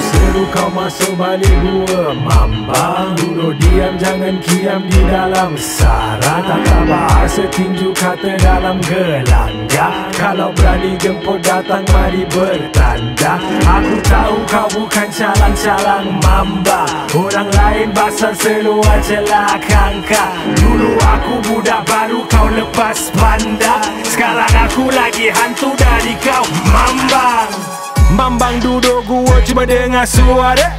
seru kau masuk balik gua Mambang Duduk diam jangan kiam di dalam sarang tak bahasa tinju kata dalam gelangga Kalau berani jemput datang mari bertanda. Aku tahu kau bukan calang-calang mamba. Orang lain basah seluar celakang Dulu aku budak baru kau lepas panda Sekarang aku lagi hantu dari kau Mambang Mambang duduk gua cuma dengar suara.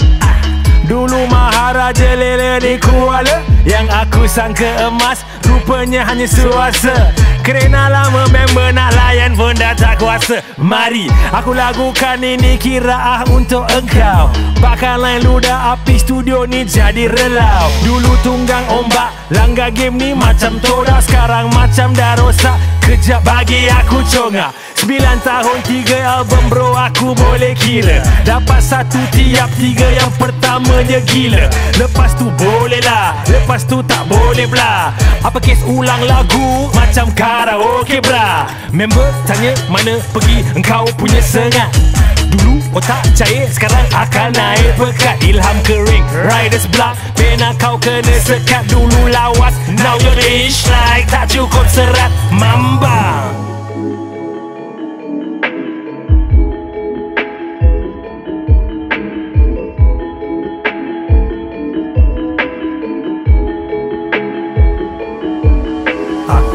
Dulu Maharaja lele di Kuala. Yang aku sangka emas Rupanya hanya suasa Kerana lama member nak layan pun dah tak kuasa. Mari aku lagukan ini kira ah untuk engkau. Bakal lain ludah api studio ni jadi relau. Dulu tunggang ombak Langgar game ni macam toda Sekarang macam dah rosak Kejap bagi aku conga. Sembilan tahun tiga album bro aku boleh kira Dapat satu tiap tiga yang pertamanya gila. Lepas tu boleh lah Lepas tu tak boleh bla Apa kes ulang lagu macam karaoke bra. Member tanya mana pergi engkau punya sengat. Dulu otak cair Sekarang akan naik pekat Ilham kering Riders block. Pena kau kena sekat. Dulu lawas Now you're rich like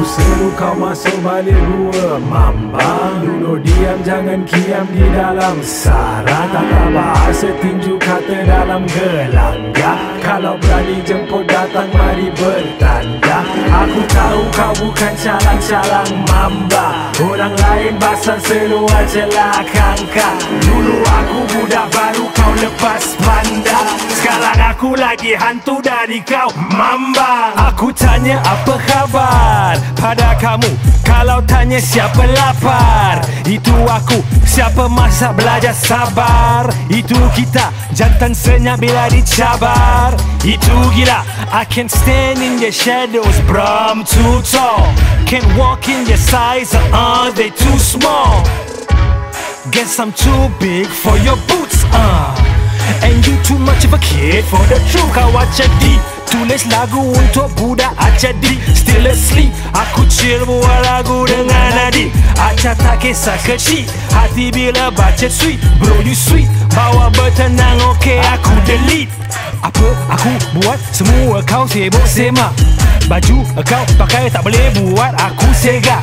seru kau masuk balik gua. Mambang Duduk diam jangan kiam di dalam sarang Tak tak bahasa tinju kata dalam gelangga Kalau berani jemput datang mari bertanda Aku tahu kau bukan calang-calang mamba. Orang lain basah seluar celakangka Dulu aku budak baru kau lepas panda Sekarang aku lagi hantu dari kau Mamba. Aku tanya apa khabar? Pada kamu Kalau tanya siapa lapar Itu aku. Siapa masak belajar sabar? Itu kita. Jantan senyap bila dicabar. Itu gila. I can't stand in your shadows Bro I'm too tall. Can't walk in your size Uh, they too small. Guess I'm too big for your boots uh. And you too much of a kid for the truth. Kau di Tulis lagu untuk budak di Still asleep Aku chill buat lagu dengan Nadi Acah tak kisah kecil. Hati bila baca sweet Bro you sweet. Bawa bertenang okay aku delete. Apa aku buat? Semua kau sibuk semak. Baju kau pakai tak boleh buat aku segak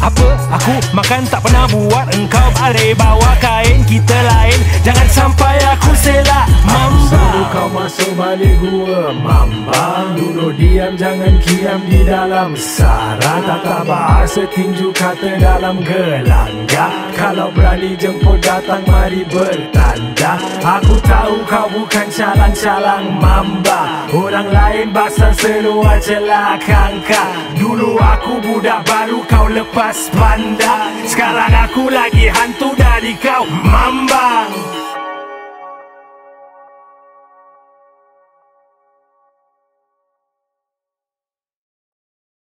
apa aku makan tak pernah buat? Engkau balik bawa kain kita lain. Jangan sampai aku selak Mamba kau masuk balik gua Mamba Duduk diam jangan kiam di dalam sarang tak bahasa tinju kata dalam gelangga Kalau berani jemput datang mari bertanda. Aku tahu kau bukan calang-calang mamba. Orang lain basah seluar celakangka Dulu aku budak baru kau lepas panda. Sekarang aku lagi hantu dari kau Mambang